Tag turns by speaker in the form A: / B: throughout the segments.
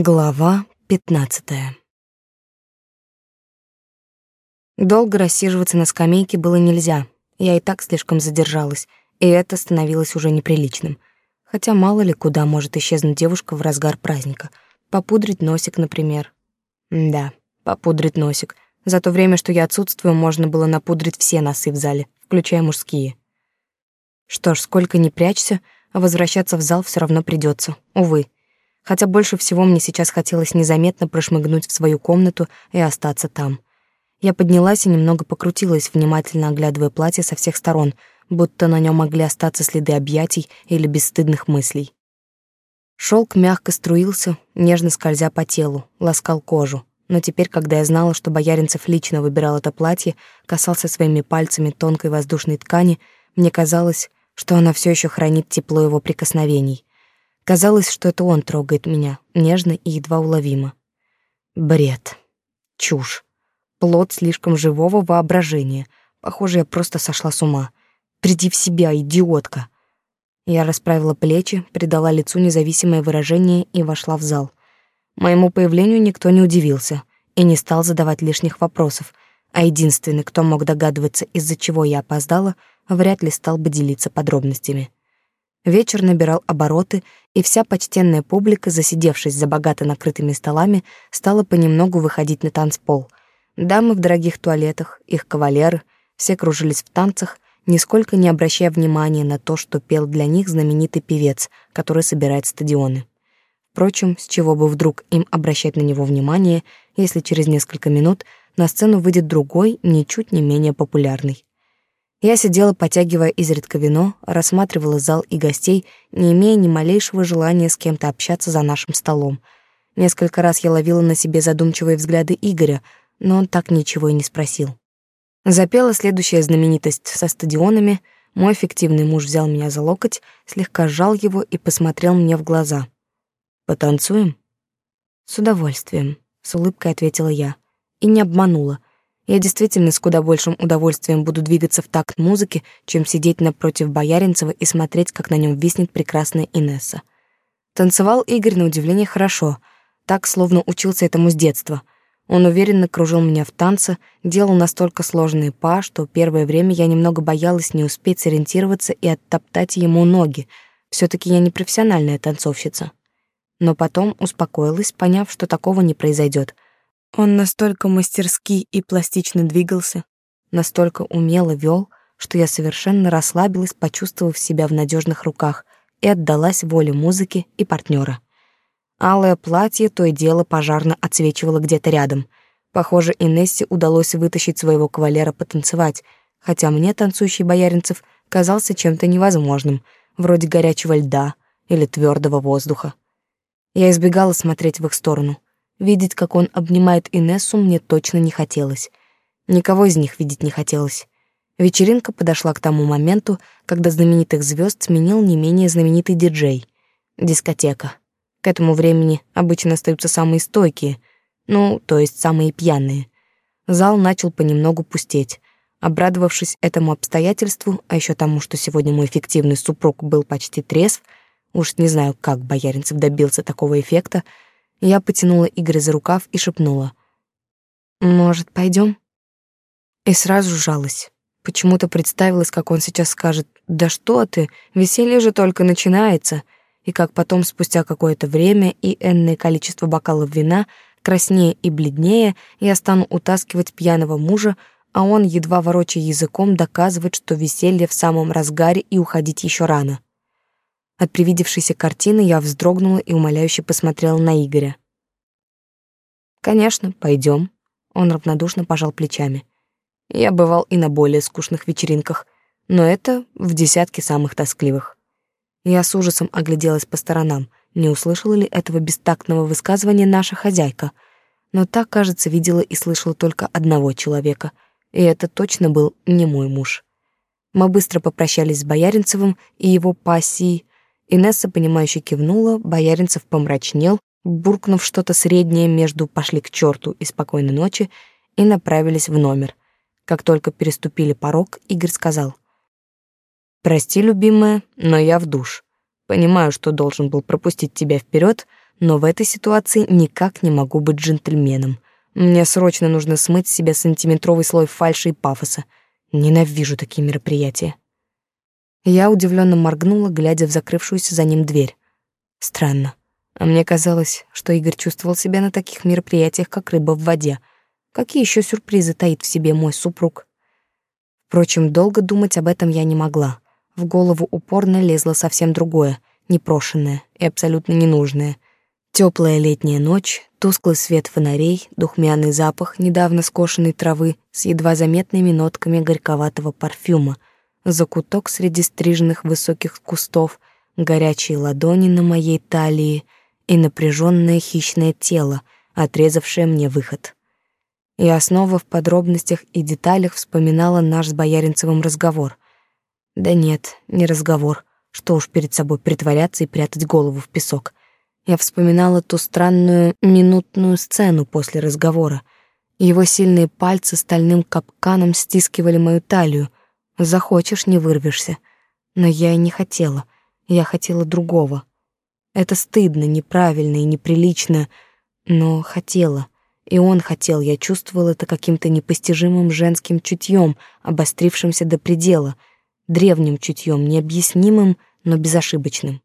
A: Глава пятнадцатая Долго рассиживаться на скамейке было нельзя. Я и так слишком задержалась, и это становилось уже неприличным. Хотя мало ли куда может исчезнуть девушка в разгар праздника. Попудрить носик, например. М да, попудрить носик. За то время, что я отсутствую, можно было напудрить все носы в зале, включая мужские. Что ж, сколько ни прячься, возвращаться в зал все равно придется. Увы хотя больше всего мне сейчас хотелось незаметно прошмыгнуть в свою комнату и остаться там. Я поднялась и немного покрутилась, внимательно оглядывая платье со всех сторон, будто на нем могли остаться следы объятий или бесстыдных мыслей. Шелк мягко струился, нежно скользя по телу, ласкал кожу. Но теперь, когда я знала, что Бояринцев лично выбирал это платье, касался своими пальцами тонкой воздушной ткани, мне казалось, что она все еще хранит тепло его прикосновений. Казалось, что это он трогает меня, нежно и едва уловимо. Бред. Чушь. Плод слишком живого воображения. Похоже, я просто сошла с ума. Приди в себя, идиотка. Я расправила плечи, придала лицу независимое выражение и вошла в зал. Моему появлению никто не удивился и не стал задавать лишних вопросов, а единственный, кто мог догадываться, из-за чего я опоздала, вряд ли стал бы делиться подробностями. Вечер набирал обороты, и вся почтенная публика, засидевшись за богато накрытыми столами, стала понемногу выходить на танцпол. Дамы в дорогих туалетах, их кавалеры, все кружились в танцах, нисколько не обращая внимания на то, что пел для них знаменитый певец, который собирает стадионы. Впрочем, с чего бы вдруг им обращать на него внимание, если через несколько минут на сцену выйдет другой, ничуть не менее популярный. Я сидела, потягивая изредка вино, рассматривала зал и гостей, не имея ни малейшего желания с кем-то общаться за нашим столом. Несколько раз я ловила на себе задумчивые взгляды Игоря, но он так ничего и не спросил. Запела следующая знаменитость со стадионами. Мой фиктивный муж взял меня за локоть, слегка сжал его и посмотрел мне в глаза. «Потанцуем?» «С удовольствием», — с улыбкой ответила я. И не обманула — я действительно с куда большим удовольствием буду двигаться в такт музыки, чем сидеть напротив Бояринцева и смотреть, как на нем виснет прекрасная Инесса. Танцевал Игорь на удивление хорошо, так, словно учился этому с детства. Он уверенно кружил меня в танце, делал настолько сложные па, что первое время я немного боялась не успеть сориентироваться и оттоптать ему ноги. все таки я не профессиональная танцовщица. Но потом успокоилась, поняв, что такого не произойдет — он настолько мастерски и пластично двигался, настолько умело вел, что я совершенно расслабилась, почувствовав себя в надежных руках и отдалась воле музыки и партнера. Алое платье то и дело пожарно отсвечивало где-то рядом. Похоже, Инессе удалось вытащить своего кавалера потанцевать, хотя мне танцующий бояринцев казался чем-то невозможным, вроде горячего льда или твердого воздуха. Я избегала смотреть в их сторону — Видеть, как он обнимает Инессу, мне точно не хотелось. Никого из них видеть не хотелось. Вечеринка подошла к тому моменту, когда знаменитых звезд сменил не менее знаменитый диджей. Дискотека. К этому времени обычно остаются самые стойкие, ну, то есть самые пьяные. Зал начал понемногу пустеть. Обрадовавшись этому обстоятельству, а еще тому, что сегодня мой фиктивный супруг был почти трезв, уж не знаю, как Бояринцев добился такого эффекта, я потянула Игоря за рукав и шепнула. «Может, пойдем? И сразу сжалась. Почему-то представилось, как он сейчас скажет «Да что ты, веселье же только начинается», и как потом, спустя какое-то время и энное количество бокалов вина, краснее и бледнее, я стану утаскивать пьяного мужа, а он, едва ворочая языком, доказывает, что веселье в самом разгаре и уходить еще рано. От привидевшейся картины я вздрогнула и умоляюще посмотрела на Игоря. «Конечно, пойдем. Он равнодушно пожал плечами. Я бывал и на более скучных вечеринках, но это в десятке самых тоскливых. Я с ужасом огляделась по сторонам, не услышала ли этого бестактного высказывания наша хозяйка, но так, кажется, видела и слышала только одного человека, и это точно был не мой муж. Мы быстро попрощались с Бояринцевым и его пассией, Инесса, понимающе кивнула, Бояринцев помрачнел, буркнув что-то среднее между «пошли к черту» и «спокойной ночи», и направились в номер. Как только переступили порог, Игорь сказал. «Прости, любимая, но я в душ. Понимаю, что должен был пропустить тебя вперед, но в этой ситуации никак не могу быть джентльменом. Мне срочно нужно смыть с себя сантиметровый слой фальши и пафоса. Ненавижу такие мероприятия. Я удивленно моргнула, глядя в закрывшуюся за ним дверь. Странно. А мне казалось, что Игорь чувствовал себя на таких мероприятиях, как рыба в воде. Какие еще сюрпризы таит в себе мой супруг? Впрочем, долго думать об этом я не могла. В голову упорно лезло совсем другое, непрошенное и абсолютно ненужное. Теплая летняя ночь, тусклый свет фонарей, духмяный запах недавно скошенной травы с едва заметными нотками горьковатого парфюма, закуток среди стриженных высоких кустов, горячие ладони на моей талии — и напряженное хищное тело, отрезавшее мне выход. Я снова в подробностях и деталях вспоминала наш с Бояринцевым разговор. Да нет, не разговор, что уж перед собой притворяться и прятать голову в песок. Я вспоминала ту странную минутную сцену после разговора. Его сильные пальцы стальным капканом стискивали мою талию. Захочешь — не вырвешься. Но я и не хотела. Я хотела другого. Это стыдно, неправильно и неприлично, но хотела. И он хотел, я чувствовала это каким-то непостижимым женским чутьем, обострившимся до предела, древним чутьем, необъяснимым, но безошибочным.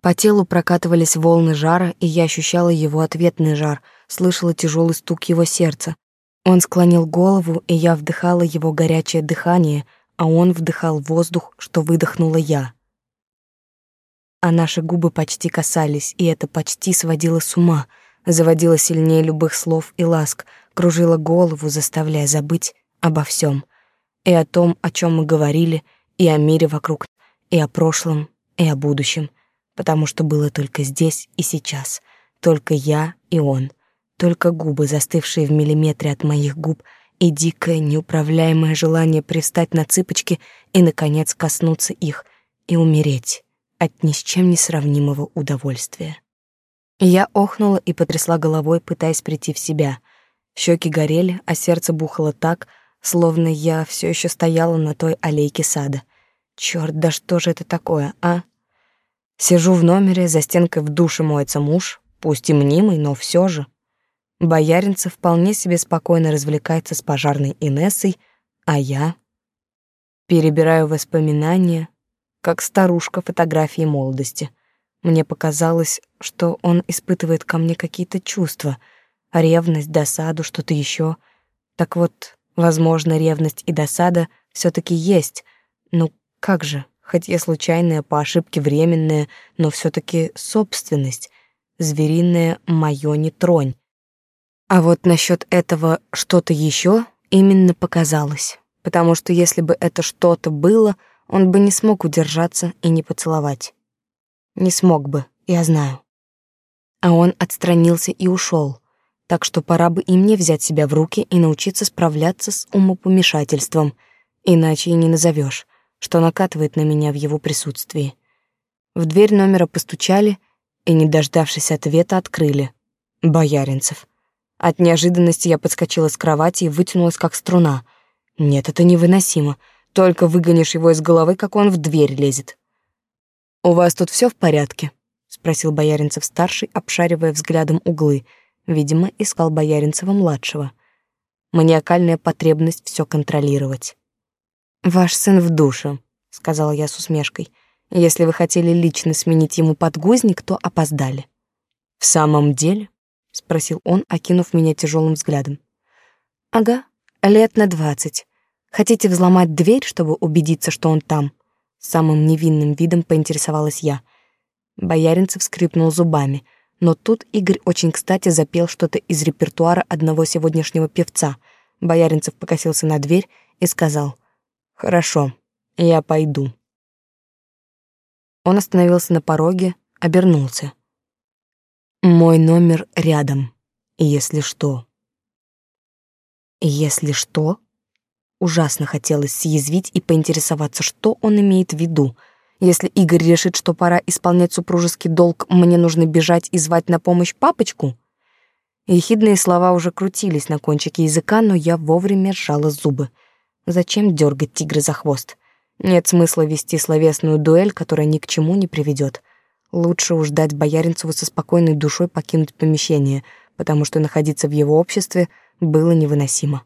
A: По телу прокатывались волны жара, и я ощущала его ответный жар, слышала тяжелый стук его сердца. Он склонил голову, и я вдыхала его горячее дыхание, а он вдыхал воздух, что выдохнула я. А наши губы почти касались, и это почти сводило с ума, заводило сильнее любых слов и ласк, кружило голову, заставляя забыть обо всем. И о том, о чем мы говорили, и о мире вокруг, и о прошлом, и о будущем, потому что было только здесь и сейчас, только я и он, только губы, застывшие в миллиметре от моих губ, и дикое, неуправляемое желание пристать на цыпочки и, наконец, коснуться их и умереть от ни с чем не сравнимого удовольствия. Я охнула и потрясла головой, пытаясь прийти в себя. Щеки горели, а сердце бухало так, словно я все еще стояла на той аллейке сада. Черт, да что же это такое, а? Сижу в номере, за стенкой в душе моется муж, пусть и мнимый, но все же. Бояринцев вполне себе спокойно развлекается с пожарной Инессой, а я перебираю воспоминания, как старушка фотографии молодости. Мне показалось, что он испытывает ко мне какие-то чувства, ревность, досаду, что-то еще. Так вот, возможно, ревность и досада все таки есть. Ну как же, хоть я случайная, по ошибке временная, но все таки собственность, звериная моё не тронь. А вот насчет этого что-то еще именно показалось, потому что если бы это что-то было — он бы не смог удержаться и не поцеловать. Не смог бы, я знаю. А он отстранился и ушел, так что пора бы и мне взять себя в руки и научиться справляться с умопомешательством, иначе и не назовешь, что накатывает на меня в его присутствии. В дверь номера постучали и, не дождавшись ответа, открыли. Бояринцев. От неожиданности я подскочила с кровати и вытянулась как струна. Нет, это невыносимо. Только выгонишь его из головы, как он в дверь лезет. «У вас тут все в порядке?» — спросил Бояринцев-старший, обшаривая взглядом углы. Видимо, искал Бояринцева-младшего. Маниакальная потребность все контролировать. «Ваш сын в душе», — сказала я с усмешкой. «Если вы хотели лично сменить ему подгузник, то опоздали». «В самом деле?» — спросил он, окинув меня тяжелым взглядом. «Ага, лет на двадцать. Хотите взломать дверь, чтобы убедиться, что он там? Самым невинным видом поинтересовалась я. Бояринцев скрипнул зубами, но тут Игорь очень кстати запел что-то из репертуара одного сегодняшнего певца. Бояринцев покосился на дверь и сказал: "Хорошо, я пойду". Он остановился на пороге, обернулся. Мой номер рядом. Если что. Если что? Ужасно хотелось съязвить и поинтересоваться, что он имеет в виду. Если Игорь решит, что пора исполнять супружеский долг, мне нужно бежать и звать на помощь папочку? Ехидные слова уже крутились на кончике языка, но я вовремя сжала зубы. Зачем дергать тигра за хвост? Нет смысла вести словесную дуэль, которая ни к чему не приведет. Лучше уж дать Бояринцеву со спокойной душой покинуть помещение, потому что находиться в его обществе было невыносимо.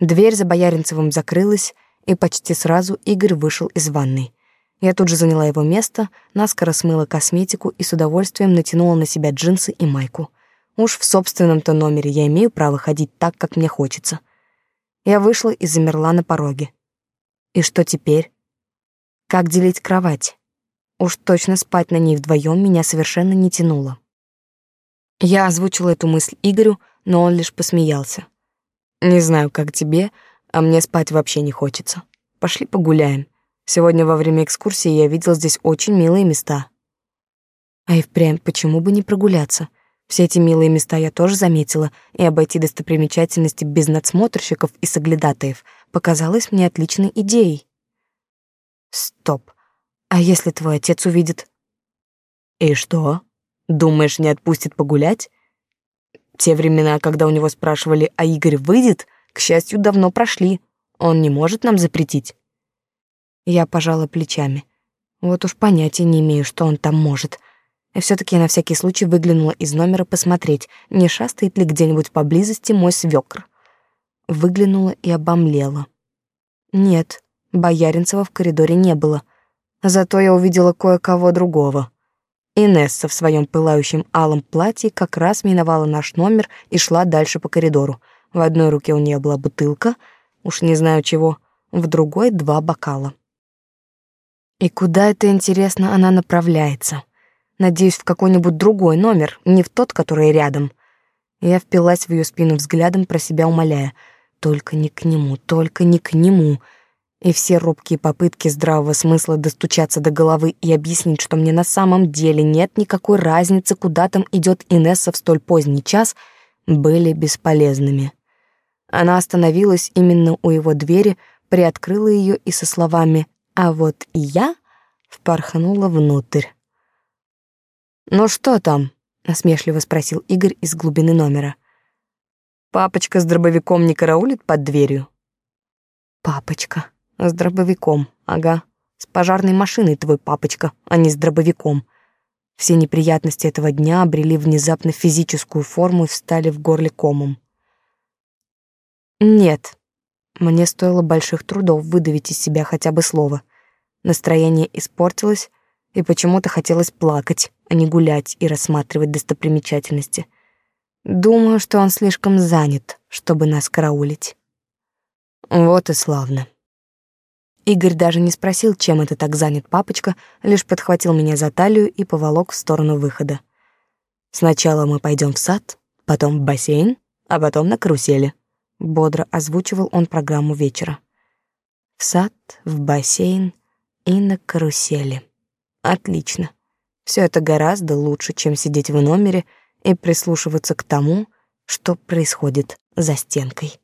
A: Дверь за Бояринцевым закрылась, и почти сразу Игорь вышел из ванной. Я тут же заняла его место, наскоро смыла косметику и с удовольствием натянула на себя джинсы и майку. Уж в собственном-то номере я имею право ходить так, как мне хочется. Я вышла и замерла на пороге. И что теперь? Как делить кровать? Уж точно спать на ней вдвоем меня совершенно не тянуло. Я озвучила эту мысль Игорю, но он лишь посмеялся. «Не знаю, как тебе, а мне спать вообще не хочется. Пошли погуляем. Сегодня во время экскурсии я видел здесь очень милые места. А и впрямь, почему бы не прогуляться? Все эти милые места я тоже заметила, и обойти достопримечательности без надсмотрщиков и соглядатаев показалось мне отличной идеей. Стоп. А если твой отец увидит? И что? Думаешь, не отпустит погулять? Те времена, когда у него спрашивали, а Игорь выйдет, к счастью, давно прошли. Он не может нам запретить. Я пожала плечами. Вот уж понятия не имею, что он там может. И все таки я на всякий случай выглянула из номера посмотреть, не шастает ли где-нибудь поблизости мой свекр. Выглянула и обомлела. Нет, Бояринцева в коридоре не было. Зато я увидела кое-кого другого. Инесса в своем пылающем алом платье как раз миновала наш номер и шла дальше по коридору. В одной руке у нее была бутылка, уж не знаю чего, в другой — два бокала. И куда это, интересно, она направляется? Надеюсь, в какой-нибудь другой номер, не в тот, который рядом. Я впилась в ее спину взглядом, про себя умоляя. Только не к нему, только не к нему. И все робкие попытки здравого смысла достучаться до головы и объяснить, что мне на самом деле нет никакой разницы, куда там идет Инесса в столь поздний час, были бесполезными. Она остановилась именно у его двери, приоткрыла ее и со словами а вот я впорхнула внутрь. «Ну что там?» — насмешливо спросил Игорь из глубины номера. «Папочка с дробовиком не караулит под дверью?» «Папочка с дробовиком, ага. С пожарной машиной твой папочка, а не с дробовиком». Все неприятности этого дня обрели внезапно физическую форму и встали в горле комом. «Нет», мне стоило больших трудов выдавить из себя хотя бы слово. Настроение испортилось, и почему-то хотелось плакать, а не гулять и рассматривать достопримечательности. Думаю, что он слишком занят, чтобы нас караулить. Вот и славно. Игорь даже не спросил, чем это так занят папочка, лишь подхватил меня за талию и поволок в сторону выхода. Сначала мы пойдем в сад, потом в бассейн, а потом на карусели. Бодро озвучивал он программу вечера. В сад, в бассейн и на карусели. Отлично. Все это гораздо лучше, чем сидеть в номере и прислушиваться к тому, что происходит за стенкой.